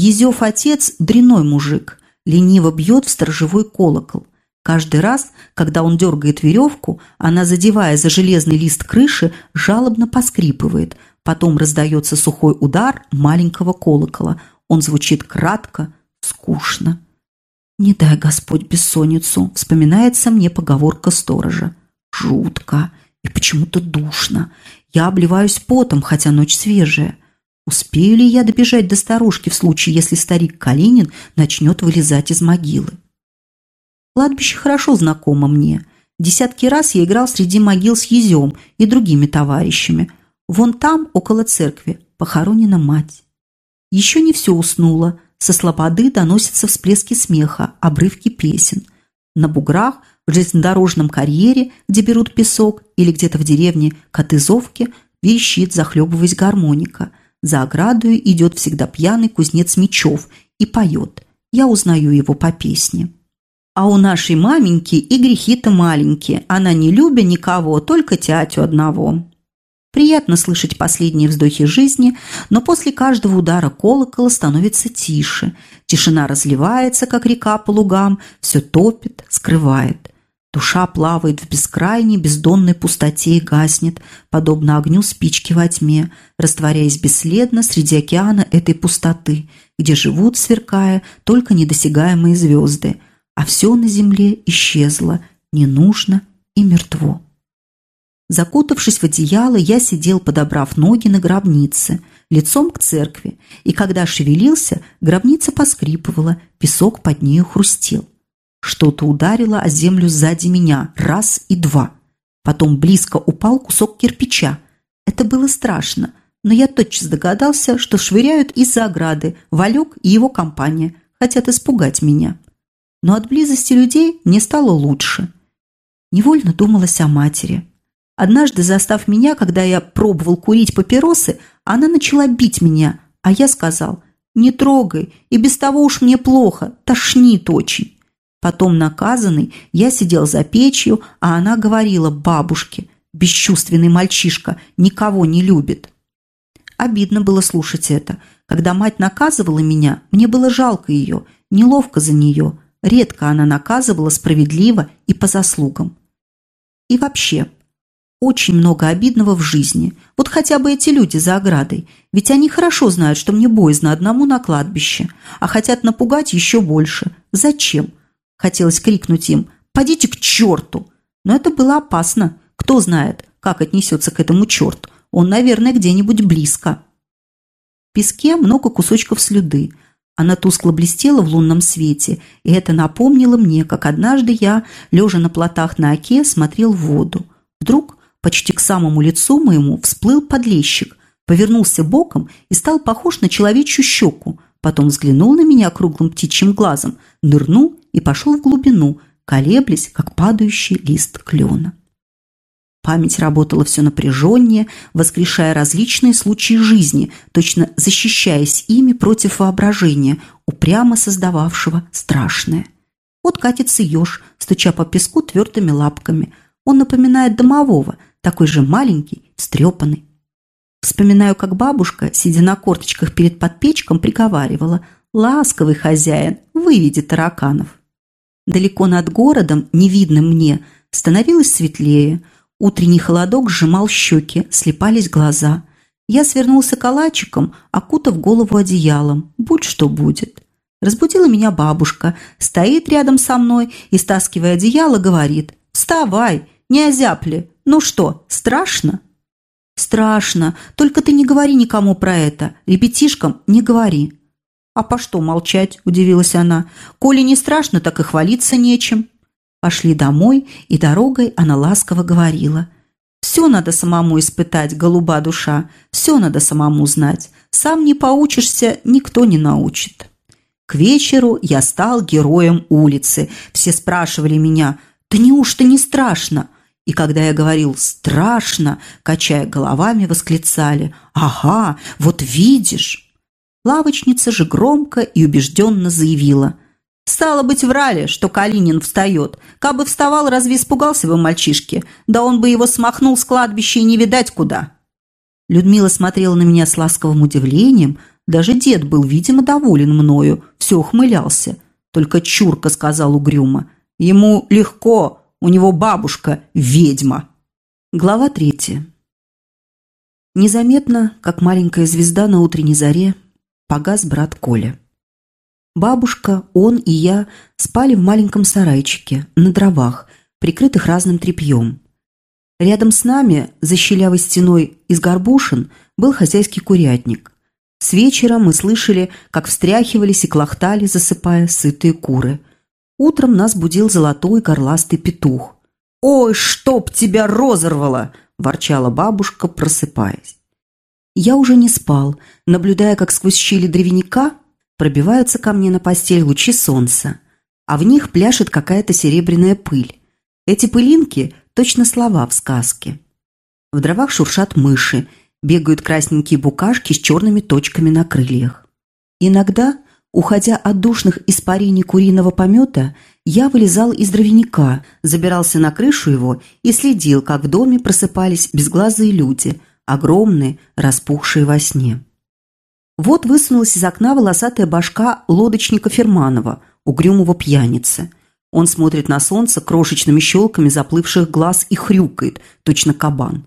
Езев отец – дряной мужик, лениво бьет в сторожевой колокол. Каждый раз, когда он дергает веревку, она, задевая за железный лист крыши, жалобно поскрипывает. Потом раздается сухой удар маленького колокола. Он звучит кратко, скучно. «Не дай Господь бессонницу», – вспоминается мне поговорка сторожа. «Жутко и почему-то душно. Я обливаюсь потом, хотя ночь свежая. Успею ли я добежать до старушки в случае, если старик Калинин начнет вылезать из могилы?» Кладбище хорошо знакомо мне. Десятки раз я играл среди могил с Езем и другими товарищами. Вон там, около церкви, похоронена мать. Еще не все уснуло. Со слободы доносятся всплески смеха, обрывки песен. На буграх, в железнодорожном карьере, где берут песок, или где-то в деревне Котызовке, верещит, захлебываясь гармоника. За оградою идет всегда пьяный кузнец Мечев и поет. Я узнаю его по песне. А у нашей маменьки и грехи-то маленькие. Она не любя никого, только тятю одного. Приятно слышать последние вздохи жизни, но после каждого удара колокола становится тише. Тишина разливается, как река по лугам, все топит, скрывает. Душа плавает в бескрайней, бездонной пустоте и гаснет, подобно огню спички во тьме, растворяясь бесследно среди океана этой пустоты, где живут, сверкая, только недосягаемые звезды – а все на земле исчезло, не нужно и мертво. Закутавшись в одеяло, я сидел, подобрав ноги на гробнице, лицом к церкви, и когда шевелился, гробница поскрипывала, песок под нею хрустел. Что-то ударило о землю сзади меня, раз и два. Потом близко упал кусок кирпича. Это было страшно, но я тотчас догадался, что швыряют из-за ограды Валек и его компания, хотят испугать меня но от близости людей не стало лучше. Невольно думалось о матери. Однажды, застав меня, когда я пробовал курить папиросы, она начала бить меня, а я сказал «Не трогай, и без того уж мне плохо, тошнит очень». Потом, наказанный, я сидел за печью, а она говорила бабушке «Бесчувственный мальчишка, никого не любит». Обидно было слушать это. Когда мать наказывала меня, мне было жалко ее, неловко за нее – Редко она наказывала справедливо и по заслугам. И вообще, очень много обидного в жизни. Вот хотя бы эти люди за оградой. Ведь они хорошо знают, что мне боязно одному на кладбище, а хотят напугать еще больше. Зачем? Хотелось крикнуть им «Подите к черту!» Но это было опасно. Кто знает, как отнесется к этому черт. Он, наверное, где-нибудь близко. В песке много кусочков слюды – она тускло блестела в лунном свете, и это напомнило мне, как однажды я, лежа на плотах на оке, смотрел в воду. Вдруг почти к самому лицу моему всплыл подлещик, повернулся боком и стал похож на человечью щеку, потом взглянул на меня круглым птичьим глазом, нырнул и пошел в глубину, колеблясь, как падающий лист клена. Память работала все напряженнее, воскрешая различные случаи жизни, точно защищаясь ими против воображения, упрямо создававшего страшное. Вот катится еж, стуча по песку твердыми лапками. Он напоминает домового, такой же маленький, встрепанный. Вспоминаю, как бабушка, сидя на корточках перед подпечком, приговаривала «Ласковый хозяин, выведи тараканов». Далеко над городом, невидным мне, становилось светлее – Утренний холодок сжимал щеки, слепались глаза. Я свернулся калачиком, окутав голову одеялом. Будь что будет. Разбудила меня бабушка, стоит рядом со мной и, стаскивая одеяло, говорит «Вставай, не озяпли. Ну что, страшно?» «Страшно. Только ты не говори никому про это. Ребятишкам не говори». «А по что молчать?» – удивилась она. «Коли не страшно, так и хвалиться нечем». Пошли домой, и дорогой она ласково говорила. «Все надо самому испытать, голуба душа, все надо самому знать. Сам не поучишься, никто не научит». К вечеру я стал героем улицы. Все спрашивали меня, «Да неужто не страшно?» И когда я говорил «страшно», качая головами, восклицали «Ага, вот видишь!» Лавочница же громко и убежденно заявила – Стало быть, врали, что Калинин встает. Кабы вставал, разве испугался бы мальчишки? Да он бы его смахнул с кладбища и не видать куда. Людмила смотрела на меня с ласковым удивлением, Даже дед был, видимо, доволен мною, все ухмылялся. Только Чурка сказал угрюмо. Ему легко, у него бабушка ведьма. Глава третья. Незаметно, как маленькая звезда на утренней заре, погас брат Коля. Бабушка, он и я спали в маленьком сарайчике, на дровах, прикрытых разным тряпьем. Рядом с нами, за щелявой стеной из горбушин, был хозяйский курятник. С вечера мы слышали, как встряхивались и клохтали, засыпая сытые куры. Утром нас будил золотой горластый петух. «Ой, чтоб тебя розорвало!» – ворчала бабушка, просыпаясь. Я уже не спал, наблюдая, как сквозь щели древника пробиваются ко мне на постель лучи солнца, а в них пляшет какая-то серебряная пыль. Эти пылинки – точно слова в сказке. В дровах шуршат мыши, бегают красненькие букашки с черными точками на крыльях. Иногда, уходя от душных испарений куриного помета, я вылезал из дровяника, забирался на крышу его и следил, как в доме просыпались безглазые люди, огромные, распухшие во сне. Вот высунулась из окна волосатая башка лодочника Ферманова, угрюмого пьяницы. Он смотрит на солнце крошечными щелками заплывших глаз и хрюкает, точно кабан.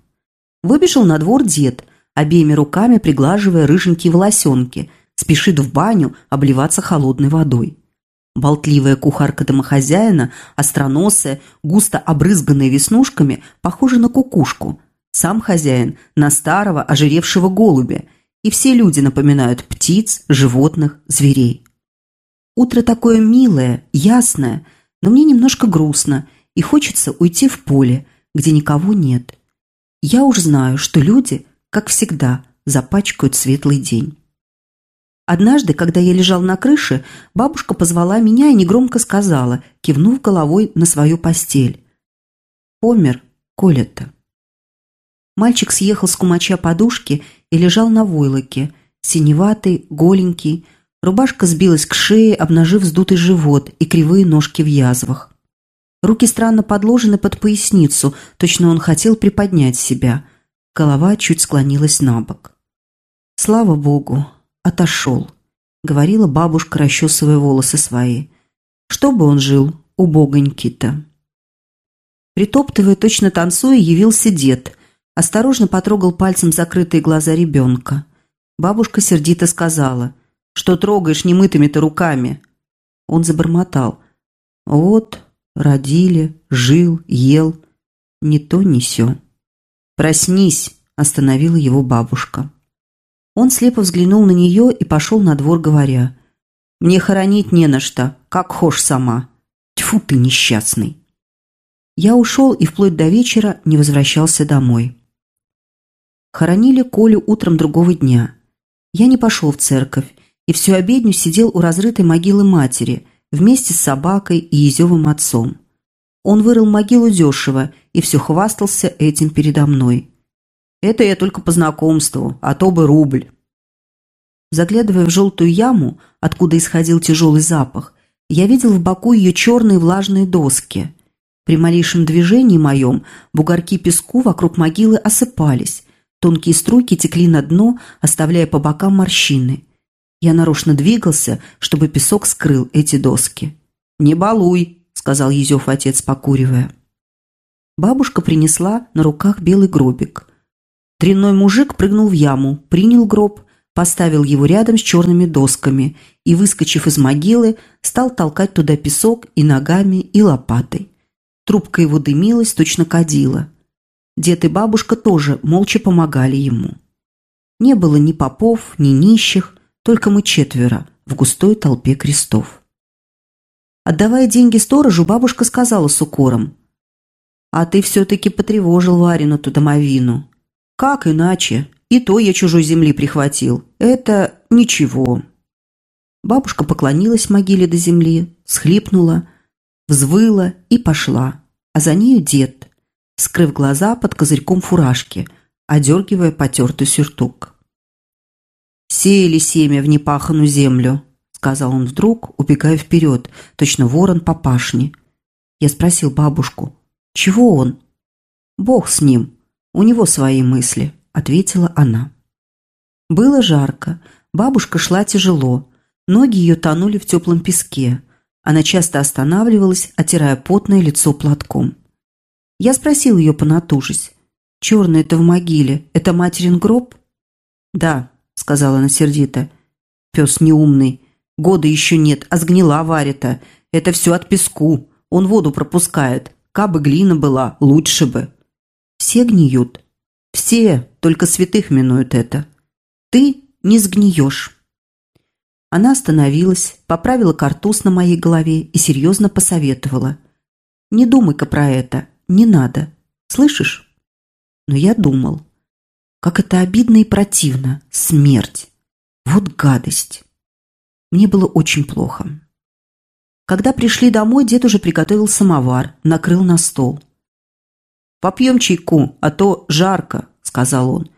Выбежал на двор дед, обеими руками приглаживая рыженькие волосенки, спешит в баню обливаться холодной водой. Болтливая кухарка домохозяина, остроносая, густо обрызганная веснушками, похожа на кукушку. Сам хозяин – на старого, ожиревшего голубя. И все люди напоминают птиц, животных, зверей. Утро такое милое, ясное, но мне немножко грустно, и хочется уйти в поле, где никого нет. Я уж знаю, что люди, как всегда, запачкают светлый день. Однажды, когда я лежал на крыше, бабушка позвала меня и негромко сказала, кивнув головой на свою постель. «Помер Коля-то». Мальчик съехал с кумача подушки и лежал на войлоке, синеватый, голенький, рубашка сбилась к шее, обнажив вздутый живот и кривые ножки в язвах. Руки странно подложены под поясницу, точно он хотел приподнять себя. Голова чуть склонилась на бок. Слава богу, отошел», — говорила бабушка, расчесывая волосы свои. «Чтобы он жил, убогонький-то». Притоптывая, точно танцуя, явился дед. Осторожно потрогал пальцем закрытые глаза ребенка. Бабушка сердито сказала, «Что трогаешь немытыми-то руками?» Он забормотал. «Вот, родили, жил, ел. Не то, не сё». «Проснись!» – остановила его бабушка. Он слепо взглянул на нее и пошел на двор, говоря, «Мне хоронить не на что, как хошь сама. Тьфу ты, несчастный!» Я ушел и вплоть до вечера не возвращался домой. Хоронили Колю утром другого дня. Я не пошел в церковь и всю обедню сидел у разрытой могилы матери вместе с собакой и Езевым отцом. Он вырыл могилу дешево и все хвастался этим передо мной. Это я только по знакомству, а то бы рубль. Заглядывая в желтую яму, откуда исходил тяжелый запах, я видел в боку ее черные влажные доски. При малейшем движении моем бугорки песку вокруг могилы осыпались, тонкие струйки текли на дно, оставляя по бокам морщины. Я нарочно двигался, чтобы песок скрыл эти доски. «Не балуй», — сказал Езев отец, покуривая. Бабушка принесла на руках белый гробик. Дрянной мужик прыгнул в яму, принял гроб, поставил его рядом с черными досками и, выскочив из могилы, стал толкать туда песок и ногами, и лопатой. Трубка его дымилась, точно кадила. Дед и бабушка тоже молча помогали ему. Не было ни попов, ни нищих, только мы четверо в густой толпе крестов. Отдавая деньги сторожу, бабушка сказала с укором, «А ты все-таки потревожил Варину-ту домовину. Как иначе? И то я чужой земли прихватил. Это ничего. Бабушка поклонилась могиле до земли, схлипнула, взвыла и пошла. А за нею дед, скрыв глаза под козырьком фуражки, одергивая потертый сюртук. «Сеяли семя в непаханую землю», — сказал он вдруг, убегая вперед, точно ворон по пашне. Я спросил бабушку, «Чего он?» «Бог с ним», у него свои мысли», – ответила она. Было жарко. Бабушка шла тяжело. Ноги ее тонули в теплом песке. Она часто останавливалась, отирая потное лицо платком. Я спросил ее, понатужись. «Черное это в могиле. Это материн гроб?» «Да», — сказала она сердито. «Пес неумный. Года еще нет, а сгнила варит-то. Это все от песку. Он воду пропускает. Кабы глина была, лучше бы». «Все гниют?» «Все, только святых минуют это. Ты не сгниешь». Она остановилась, поправила картуз на моей голове и серьезно посоветовала. «Не думай-ка про это, не надо. Слышишь?» Но я думал, как это обидно и противно. Смерть. Вот гадость. Мне было очень плохо. Когда пришли домой, дед уже приготовил самовар, накрыл на стол. «Попьем чайку, а то жарко», — сказал он.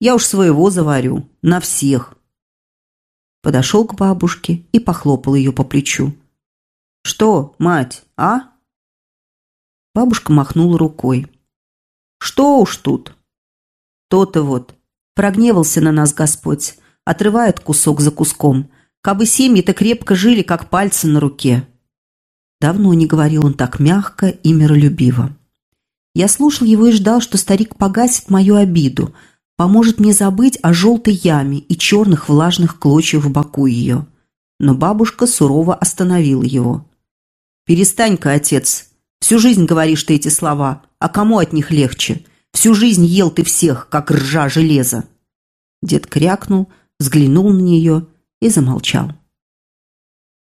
«Я уж своего заварю, на всех» подошел к бабушке и похлопал ее по плечу. «Что, мать, а?» Бабушка махнула рукой. «Что уж тут?» «То-то вот. Прогневался на нас Господь, отрывает кусок за куском. Кабы семьи-то крепко жили, как пальцы на руке». Давно не говорил он так мягко и миролюбиво. Я слушал его и ждал, что старик погасит мою обиду – поможет мне забыть о желтой яме и черных влажных клочьях в боку ее. Но бабушка сурово остановила его. «Перестань-ка, отец. Всю жизнь говоришь ты эти слова. А кому от них легче? Всю жизнь ел ты всех, как ржа железа». Дед крякнул, взглянул на нее и замолчал.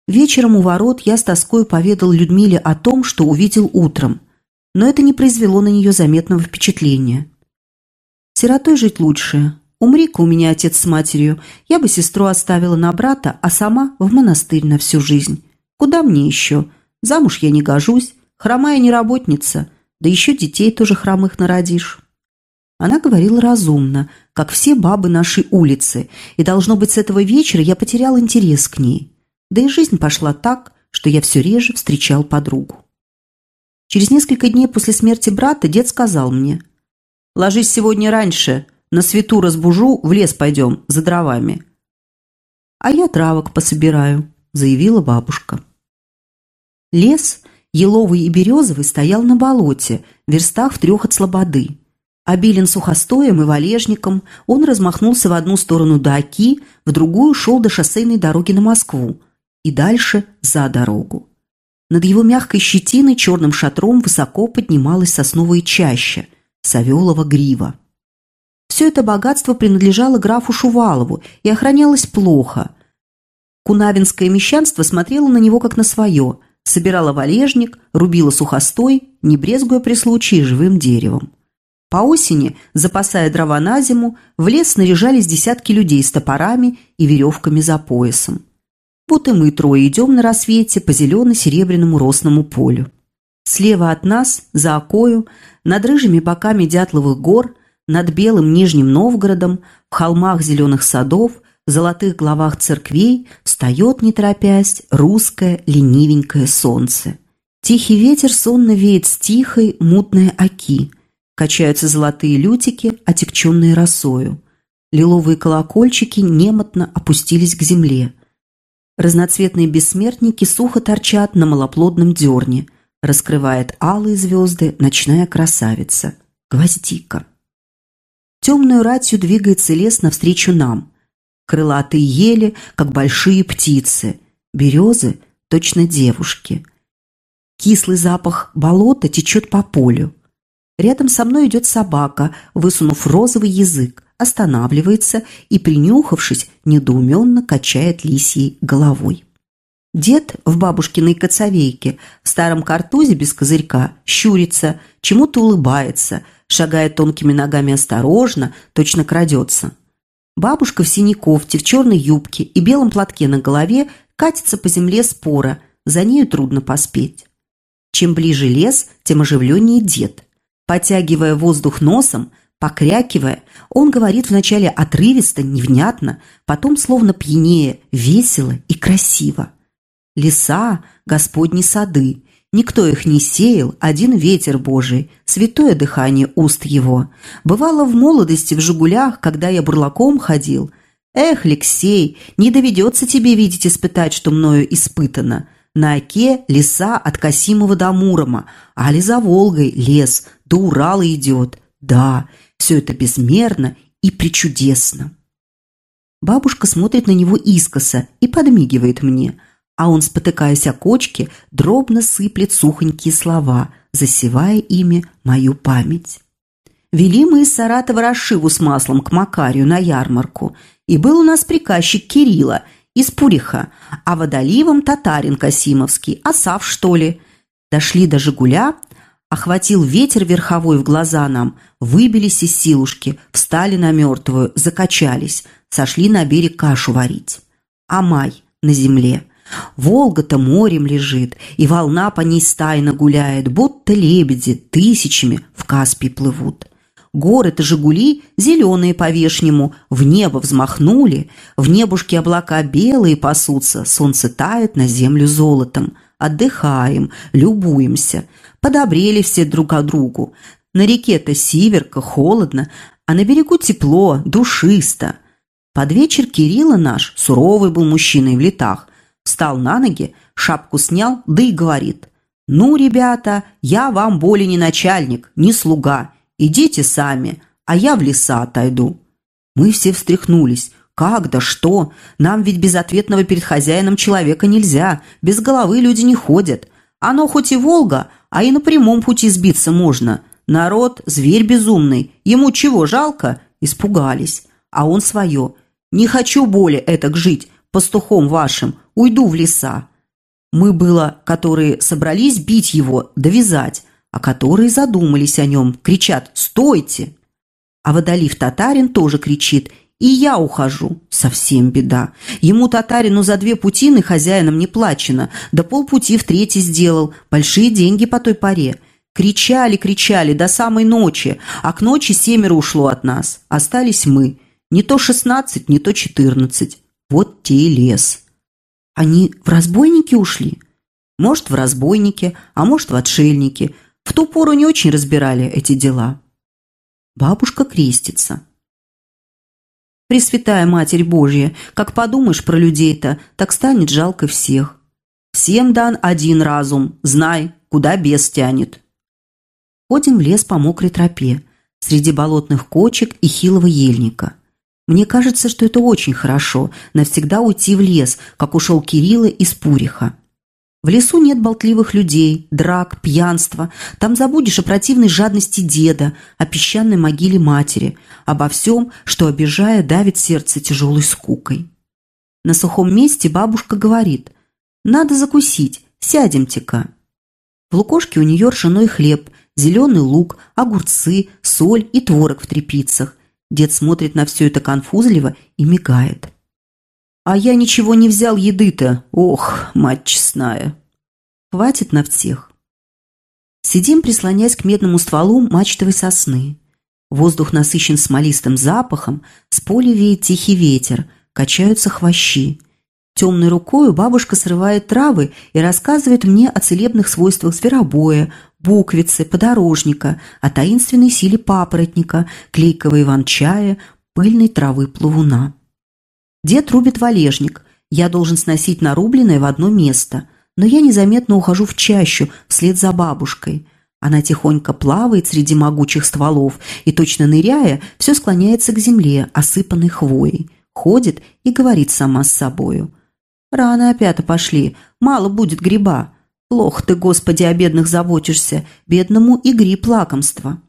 Вечером у ворот я с тоской поведал Людмиле о том, что увидел утром, но это не произвело на нее заметного впечатления. Сиротой жить лучше. Умри-ка у меня отец с матерью, я бы сестру оставила на брата, а сама в монастырь на всю жизнь. Куда мне еще? Замуж я не гожусь, хромая не работница, да еще детей тоже хромых народишь». Она говорила разумно, как все бабы нашей улицы, и, должно быть, с этого вечера я потерял интерес к ней. Да и жизнь пошла так, что я все реже встречал подругу. Через несколько дней после смерти брата дед сказал мне – Ложись сегодня раньше, на свету разбужу, в лес пойдем, за дровами». «А я травок пособираю», – заявила бабушка. Лес, еловый и березовый, стоял на болоте, в верстах в трех от слободы. Обилен сухостоем и валежником, он размахнулся в одну сторону до Оки, в другую шел до шоссейной дороги на Москву и дальше за дорогу. Над его мягкой щетиной черным шатром высоко поднималась сосновая чаща – Савелова грива. Все это богатство принадлежало графу Шувалову и охранялось плохо. Кунавинское мещанство смотрело на него как на свое, собирало валежник, рубило сухостой, не брезгуя при случае живым деревом. По осени, запасая дрова на зиму, в лес снаряжались десятки людей с топорами и веревками за поясом. Вот и мы трое идем на рассвете по зелено-серебряному росному полю. Слева от нас, за окою, над рыжими боками Дятловых гор, над белым Нижним Новгородом, в холмах зеленых садов, в золотых главах церквей встает, не торопясь, русское ленивенькое солнце. Тихий ветер сонно веет с тихой, мутной оки. Качаются золотые лютики, отекченные росою. Лиловые колокольчики немотно опустились к земле. Разноцветные бессмертники сухо торчат на малоплодном дерне – раскрывает алые звезды ночная красавица, гвоздика. Темную ратью двигается лес навстречу нам. Крылатые ели, как большие птицы, березы – точно девушки. Кислый запах болота течет по полю. Рядом со мной идет собака, высунув розовый язык, останавливается и, принюхавшись, недоуменно качает лисьей головой. Дед в бабушкиной коцовейке, в старом картузе без козырька, щурится, чему-то улыбается, шагает тонкими ногами осторожно, точно крадется. Бабушка в синей кофте, в черной юбке и белом платке на голове катится по земле спора, за нею трудно поспеть. Чем ближе лес, тем оживленнее дед. Потягивая воздух носом, покрякивая, он говорит вначале отрывисто, невнятно, потом словно пьянее, весело и красиво леса, Господни сады. Никто их не сеял, один ветер Божий, святое дыхание уст его. Бывало в молодости в «Жигулях», когда я бурлаком ходил. Эх, Алексей, не доведется тебе видеть испытать, что мною испытано. На оке леса от Касимова до Мурома, а ли за Волгой лес, до Урала идет. Да, все это безмерно и причудесно. Бабушка смотрит на него искоса и подмигивает мне, а он, спотыкаясь о кочке, дробно сыплет сухонькие слова, засевая ими мою память. Вели мы из Саратова расшиву с маслом к Макарию на ярмарку, и был у нас приказчик Кирилла из Пуриха, а водоливом татарин Касимовский, Асав, что ли. Дошли до Жигуля, охватил ветер верховой в глаза нам, выбились из силушки, встали на мертвую, закачались, сошли на берег кашу варить. А май на земле. Волга-то морем лежит, и волна по ней стайно гуляет, будто лебеди тысячами в Каспий плывут. Горы-то «Жигули» зеленые по-вешнему, в небо взмахнули, в небушке облака белые пасутся, солнце тает на землю золотом. Отдыхаем, любуемся. Подобрели все друг к другу. На реке-то сиверка, холодно, а на берегу тепло, душисто. Под вечер Кирилла наш, суровый был мужчиной в летах, встал на ноги, шапку снял, да и говорит. «Ну, ребята, я вам более не начальник, не слуга. Идите сами, а я в леса отойду». Мы все встряхнулись. «Как да что? Нам ведь безответного перед хозяином человека нельзя. Без головы люди не ходят. Оно хоть и Волга, а и на прямом пути сбиться можно. Народ – зверь безумный. Ему чего жалко?» Испугались. А он свое. «Не хочу более этак жить, пастухом вашим. Уйду в леса». Мы было, которые собрались бить его, довязать а которые задумались о нем, кричат «Стойте!». А водолив татарин тоже кричит «И я ухожу». Совсем беда. Ему татарину за две путины хозяином не плачено, да полпути в третий сделал, большие деньги по той поре. Кричали, кричали до самой ночи, а к ночи семеро ушло от нас. Остались мы. Не то шестнадцать, не то четырнадцать. Вот те и лес. Они в разбойники ушли? Может, в разбойники, а может, в отшельники – в ту пору не очень разбирали эти дела. Бабушка крестится. Пресвятая Матерь Божья, как подумаешь про людей-то, так станет жалко всех. Всем дан один разум, знай, куда бес тянет. Ходим в лес по мокрой тропе, среди болотных кочек и хилого ельника. Мне кажется, что это очень хорошо, навсегда уйти в лес, как ушел Кирилла из Пуриха. В лесу нет болтливых людей, драк, пьянства. Там забудешь о противной жадности деда, о песчаной могиле матери, обо всем, что, обижая, давит сердце тяжелой скукой. На сухом месте бабушка говорит «Надо закусить, сядемте-ка». В лукошке у нее ржаной хлеб, зеленый лук, огурцы, соль и творог в трепицах. Дед смотрит на все это конфузливо и мигает. А я ничего не взял еды-то. Ох, мать честная. Хватит на всех. Сидим, прислонясь к медному стволу мачтовой сосны. Воздух насыщен смолистым запахом, с поля веет тихий ветер, качаются хвощи. Темной рукою бабушка срывает травы и рассказывает мне о целебных свойствах зверобоя, буквицы, подорожника, о таинственной силе папоротника, клейкого иван-чая, пыльной травы плавуна. Дед рубит валежник. Я должен сносить нарубленное в одно место. Но я незаметно ухожу в чащу вслед за бабушкой. Она тихонько плавает среди могучих стволов и, точно ныряя, все склоняется к земле, осыпанной хвоей. Ходит и говорит сама с собою. «Рано опята пошли, мало будет гриба. Плохо ты, Господи, о бедных заботишься, бедному и гриб лакомства».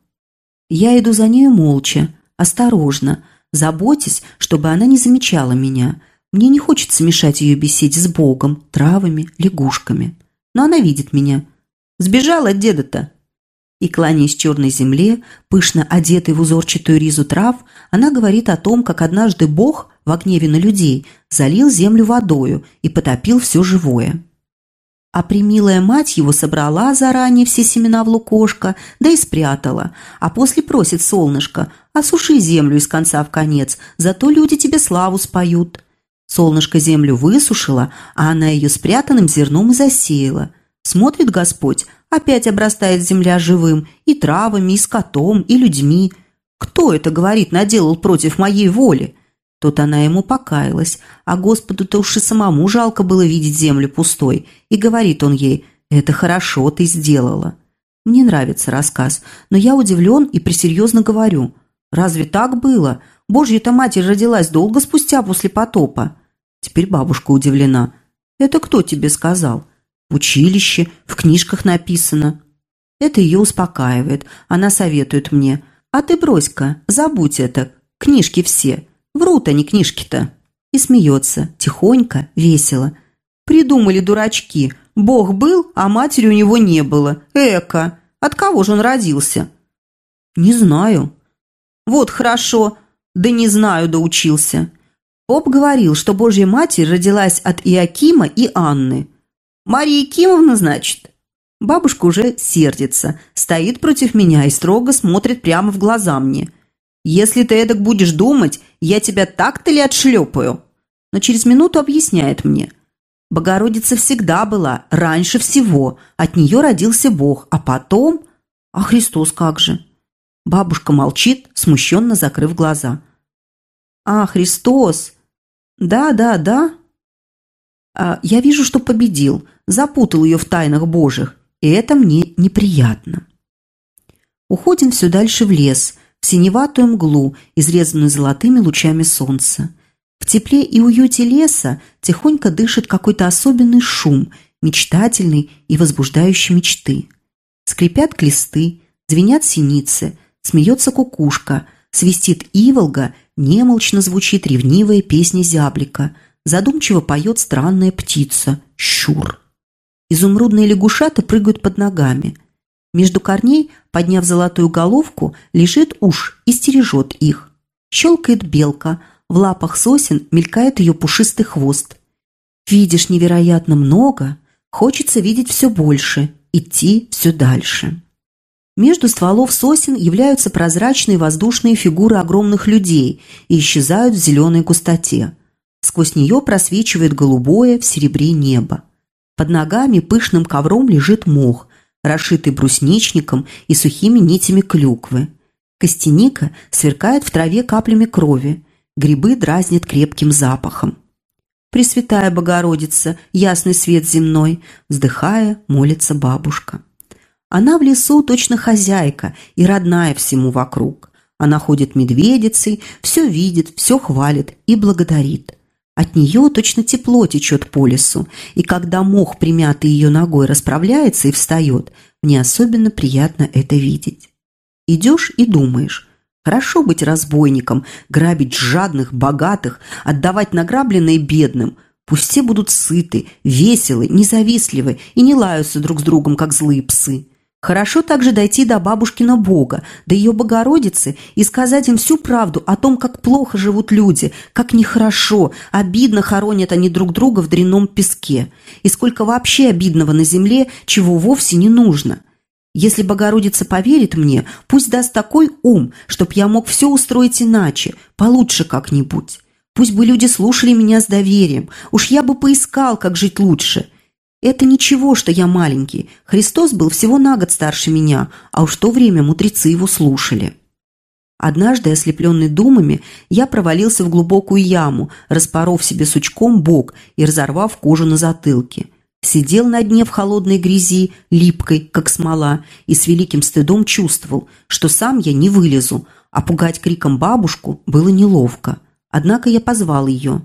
Я иду за нею молча, осторожно, заботясь, чтобы она не замечала меня. Мне не хочется мешать ее беседе с Богом, травами, лягушками. Но она видит меня. Сбежала от деда-то. И, кланяясь черной земле, пышно одетой в узорчатую ризу трав, она говорит о том, как однажды Бог в гневе на людей залил землю водою и потопил все живое. А примилая мать его собрала заранее все семена в лукошко, да и спрятала, а после просит солнышко, осуши землю из конца в конец, зато люди тебе славу споют. Солнышко землю высушило, а она ее спрятанным зерном и засеяла. Смотрит Господь, опять обрастает земля живым, и травами, и скотом, и людьми. Кто это, говорит, наделал против моей воли? Тут она ему покаялась, а Господу-то уж и самому жалко было видеть землю пустой. И говорит он ей, «Это хорошо ты сделала». Мне нравится рассказ, но я удивлен и пресерьезно говорю, «Разве так было? Божья-то Матерь родилась долго спустя после потопа». Теперь бабушка удивлена. «Это кто тебе сказал?» «В училище, в книжках написано». Это ее успокаивает. Она советует мне, «А ты брось-ка, забудь это, книжки все». Врут они книжки-то. И смеется, тихонько, весело. Придумали дурачки. Бог был, а матери у него не было. Эка! От кого же он родился? Не знаю. Вот хорошо. Да не знаю, доучился. Поп говорил, что Божья Матерь родилась от Иакима и Анны. Мария Кимовна, значит? Бабушка уже сердится, стоит против меня и строго смотрит прямо в глаза мне. Если ты эдак будешь думать, я тебя так-то ли отшлепаю?» Но через минуту объясняет мне. Богородица всегда была, раньше всего. От нее родился Бог, а потом... А Христос как же? Бабушка молчит, смущенно закрыв глаза. «А, Христос! Да, да, да!» а, «Я вижу, что победил, запутал ее в тайнах Божьих, и это мне неприятно». Уходим все дальше в лес – в синеватую мглу, изрезанную золотыми лучами солнца. В тепле и уюте леса тихонько дышит какой-то особенный шум, мечтательный и возбуждающий мечты. Скрипят клесты, звенят синицы, смеется кукушка, свистит иволга, немолчно звучит ревнивая песня зяблика, задумчиво поет странная птица – щур. Изумрудные лягушата прыгают под ногами – между корней, подняв золотую головку, лежит уж и стережет их. Щелкает белка, в лапах сосен мелькает ее пушистый хвост. Видишь невероятно много, хочется видеть все больше, идти все дальше. Между стволов сосен являются прозрачные воздушные фигуры огромных людей и исчезают в зеленой густоте. Сквозь нее просвечивает голубое в серебре небо. Под ногами пышным ковром лежит мох, расшитый брусничником и сухими нитями клюквы. Костяника сверкает в траве каплями крови, грибы дразнят крепким запахом. Пресвятая Богородица, ясный свет земной, вздыхая, молится бабушка. Она в лесу точно хозяйка и родная всему вокруг. Она ходит медведицей, все видит, все хвалит и благодарит. От нее точно тепло течет по лесу, и когда мох, примятый ее ногой, расправляется и встает, мне особенно приятно это видеть. Идешь и думаешь, хорошо быть разбойником, грабить жадных, богатых, отдавать награбленное бедным. Пусть все будут сыты, веселы, независтливы и не лаются друг с другом, как злые псы. Хорошо также дойти до бабушкина Бога, до ее Богородицы и сказать им всю правду о том, как плохо живут люди, как нехорошо, обидно хоронят они друг друга в дрянном песке, и сколько вообще обидного на земле, чего вовсе не нужно. Если Богородица поверит мне, пусть даст такой ум, чтоб я мог все устроить иначе, получше как-нибудь. Пусть бы люди слушали меня с доверием, уж я бы поискал, как жить лучше». Это ничего, что я маленький. Христос был всего на год старше меня, а уж то время мудрецы его слушали. Однажды, ослепленный думами, я провалился в глубокую яму, распоров себе сучком бок и разорвав кожу на затылке. Сидел на дне в холодной грязи, липкой, как смола, и с великим стыдом чувствовал, что сам я не вылезу, а пугать криком бабушку было неловко. Однако я позвал ее.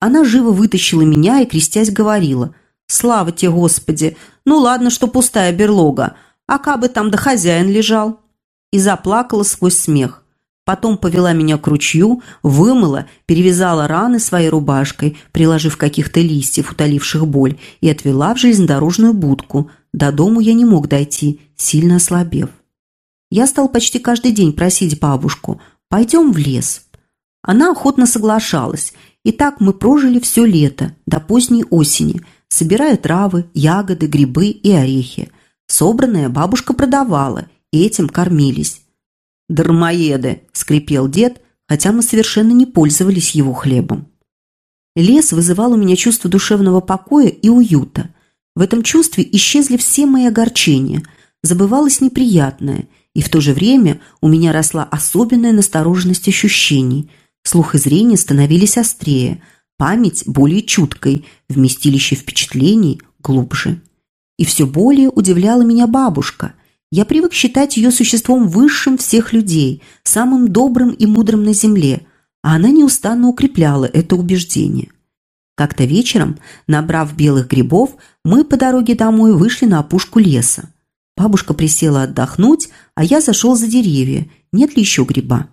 Она живо вытащила меня и, крестясь, говорила – Слава тебе, Господи! Ну ладно, что пустая берлога, а кабы там да хозяин лежал. И заплакала сквозь смех. Потом повела меня к ручью, вымыла, перевязала раны своей рубашкой, приложив каких-то листьев, утоливших боль, и отвела в железнодорожную будку. До дому я не мог дойти, сильно ослабев. Я стал почти каждый день просить бабушку «пойдем в лес». Она охотно соглашалась, и так мы прожили все лето, до поздней осени – собирая травы, ягоды, грибы и орехи. Собранное бабушка продавала, и этим кормились. «Дармоеды!» – скрипел дед, хотя мы совершенно не пользовались его хлебом. Лес вызывал у меня чувство душевного покоя и уюта. В этом чувстве исчезли все мои огорчения, забывалось неприятное, и в то же время у меня росла особенная настороженность ощущений. Слух и зрение становились острее, память более чуткой, вместилище впечатлений глубже. И все более удивляла меня бабушка. Я привык считать ее существом высшим всех людей, самым добрым и мудрым на земле, а она неустанно укрепляла это убеждение. Как-то вечером, набрав белых грибов, мы по дороге домой вышли на опушку леса. Бабушка присела отдохнуть, а я зашел за деревья, нет ли еще гриба.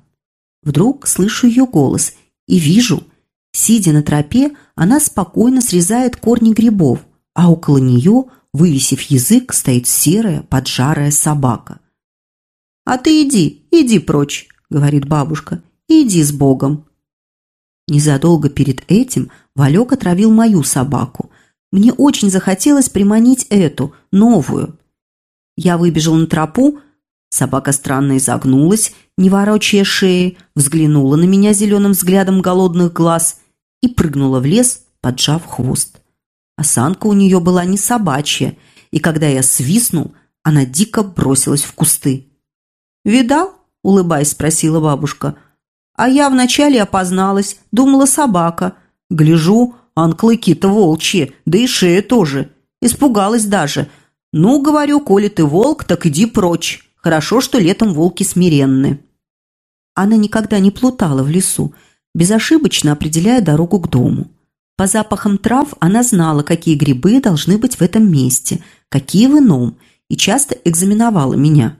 Вдруг слышу ее голос и вижу, сидя на тропе, она спокойно срезает корни грибов, а около нее, вывесив язык, стоит серая поджарая собака. «А ты иди, иди прочь», — говорит бабушка, — «иди с Богом». Незадолго перед этим Валек отравил мою собаку. Мне очень захотелось приманить эту, новую. Я выбежал на тропу, собака странно изогнулась, не ворочая шеи, взглянула на меня зеленым взглядом голодных глаз и прыгнула в лес, поджав хвост. Осанка у нее была не собачья, и когда я свистнул, она дико бросилась в кусты. «Видал?» – улыбаясь, спросила бабушка. «А я вначале опозналась, думала собака. Гляжу, ан клыки-то волчьи, да и шея тоже. Испугалась даже. Ну, говорю, коли ты волк, так иди прочь. Хорошо, что летом волки смиренны». Она никогда не плутала в лесу, безошибочно определяя дорогу к дому. По запахам трав она знала, какие грибы должны быть в этом месте, какие в ином, и часто экзаменовала меня.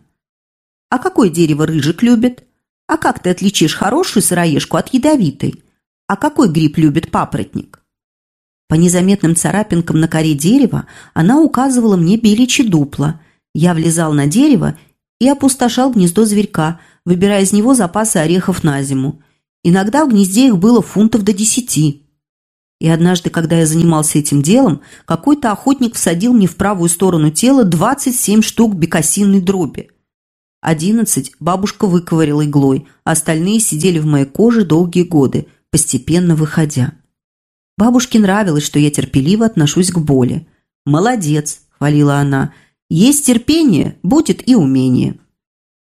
«А какое дерево рыжик любит? А как ты отличишь хорошую сыроежку от ядовитой? А какой гриб любит папоротник?» По незаметным царапинкам на коре дерева она указывала мне беличьи дупла. Я влезал на дерево и опустошал гнездо зверька, выбирая из него запасы орехов на зиму. Иногда в гнезде их было фунтов до десяти. И однажды, когда я занимался этим делом, какой-то охотник всадил мне в правую сторону тела 27 штук бекасинной дроби. Одиннадцать бабушка выковырила иглой, а остальные сидели в моей коже долгие годы, постепенно выходя. Бабушке нравилось, что я терпеливо отношусь к боли. «Молодец!» – хвалила она. «Есть терпение, будет и умение».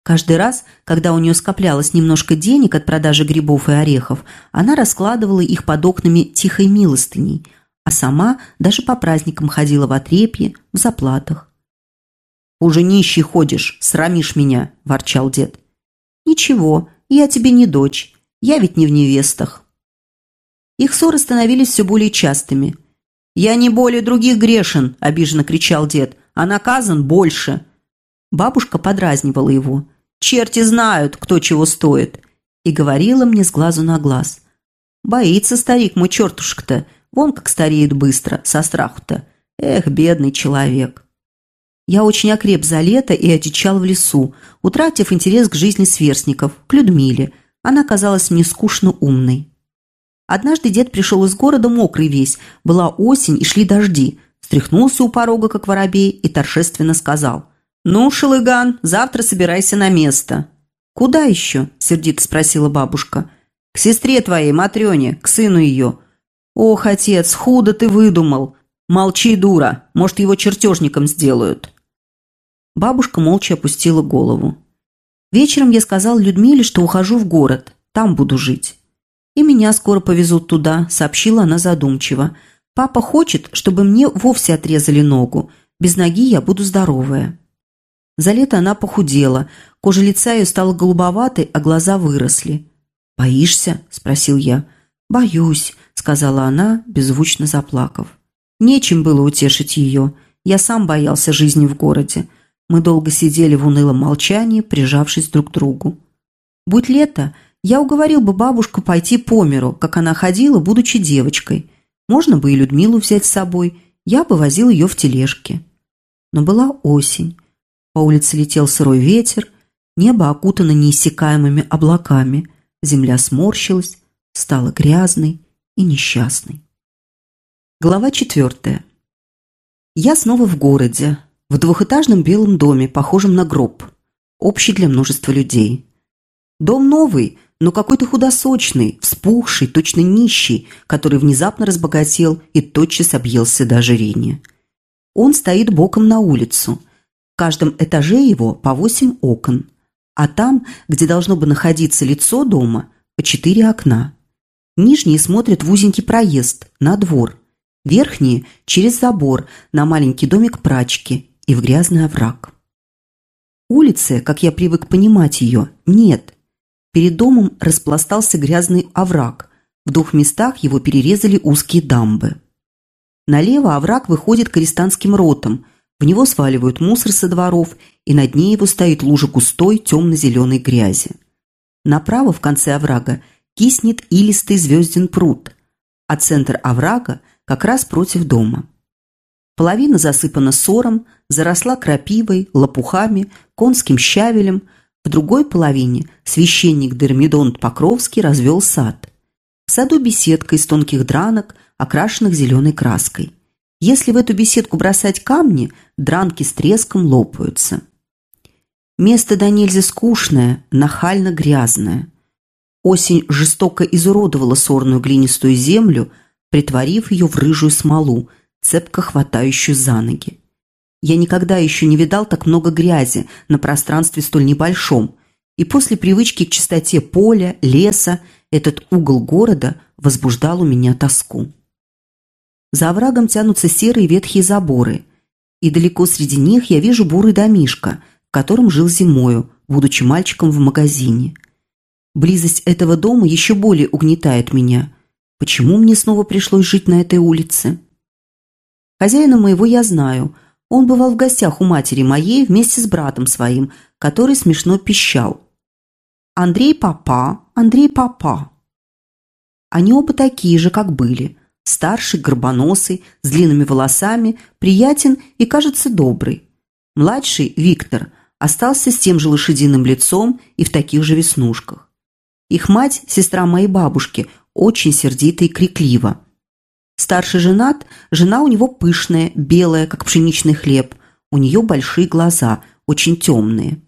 Каждый раз, когда у нее скоплялось немножко денег от продажи грибов и орехов, она раскладывала их под окнами тихой милостыней, а сама даже по праздникам ходила в отрепье, в заплатах. «Уже нищий ходишь, срамишь меня», – ворчал дед. «Ничего, я тебе не дочь, я ведь не в невестах». Их ссоры становились все более частыми. «Я не более других грешен», – обиженно кричал дед, – «а наказан больше». Бабушка подразнивала его – Черти знают, кто чего стоит!» И говорила мне с глазу на глаз. «Боится старик мой чертушка-то, вон как стареет быстро, со страху-то. Эх, бедный человек!» Я очень окреп за лето и одичал в лесу, утратив интерес к жизни сверстников, к Людмиле. Она казалась мне скучно умной. Однажды дед пришел из города мокрый весь, была осень и шли дожди, встряхнулся у порога, как воробей, и торжественно сказал – «Ну, Шелыган, завтра собирайся на место». «Куда еще?» – сердито спросила бабушка. «К сестре твоей, Матрёне, к сыну ее». «Ох, отец, худо ты выдумал. Молчи, дура, может, его чертежником сделают». Бабушка молча опустила голову. Вечером я сказал Людмиле, что ухожу в город, там буду жить. «И меня скоро повезут туда», – сообщила она задумчиво. «Папа хочет, чтобы мне вовсе отрезали ногу. Без ноги я буду здоровая». За лето она похудела, кожа лица ее стала голубоватой, а глаза выросли. «Боишься?» – спросил я. «Боюсь», – сказала она, беззвучно заплакав. Нечем было утешить ее. Я сам боялся жизни в городе. Мы долго сидели в унылом молчании, прижавшись друг к другу. Будь лето, я уговорил бы бабушку пойти по миру, как она ходила, будучи девочкой. Можно бы и Людмилу взять с собой. Я бы возил ее в тележке. Но была осень. По улице летел сырой ветер, небо окутано неиссякаемыми облаками, земля сморщилась, стала грязной и несчастной. Глава четвертая. Я снова в городе, в двухэтажном белом доме, похожем на гроб, общий для множества людей. Дом новый, но какой-то худосочный, вспухший, точно нищий, который внезапно разбогател и тотчас объелся до ожирения. Он стоит боком на улицу, в каждом этаже его по восемь окон. А там, где должно бы находиться лицо дома, по четыре окна. Нижние смотрят в узенький проезд, на двор. Верхние – через забор, на маленький домик прачки и в грязный овраг. Улицы, как я привык понимать ее, нет. Перед домом распластался грязный овраг. В двух местах его перерезали узкие дамбы. Налево овраг выходит к арестантским ротам. В него сваливают мусор со дворов, и на дне его стоит лужа густой темно-зеленой грязи. Направо в конце оврага киснет илистый звезден пруд, а центр оврага как раз против дома. Половина засыпана сором, заросла крапивой, лопухами, конским щавелем. В другой половине священник Дермидонт Покровский развел сад. В саду беседка из тонких дранок, окрашенных зеленой краской. Если в эту беседку бросать камни, дранки с треском лопаются. Место до нельзя скучное, нахально грязное. Осень жестоко изуродовала сорную глинистую землю, притворив ее в рыжую смолу, цепко хватающую за ноги. Я никогда еще не видал так много грязи на пространстве столь небольшом, и после привычки к чистоте поля, леса, этот угол города возбуждал у меня тоску. За оврагом тянутся серые ветхие заборы, и далеко среди них я вижу бурый домишко – котором жил зимою, будучи мальчиком в магазине. Близость этого дома еще более угнетает меня. Почему мне снова пришлось жить на этой улице? Хозяина моего я знаю. Он бывал в гостях у матери моей вместе с братом своим, который смешно пищал. «Андрей папа, Андрей папа». Они оба такие же, как были. Старший, горбоносый, с длинными волосами, приятен и, кажется, добрый. Младший, Виктор, остался с тем же лошадиным лицом и в таких же веснушках. Их мать, сестра моей бабушки, очень сердита и криклива. Старший женат, жена у него пышная, белая, как пшеничный хлеб, у нее большие глаза, очень темные.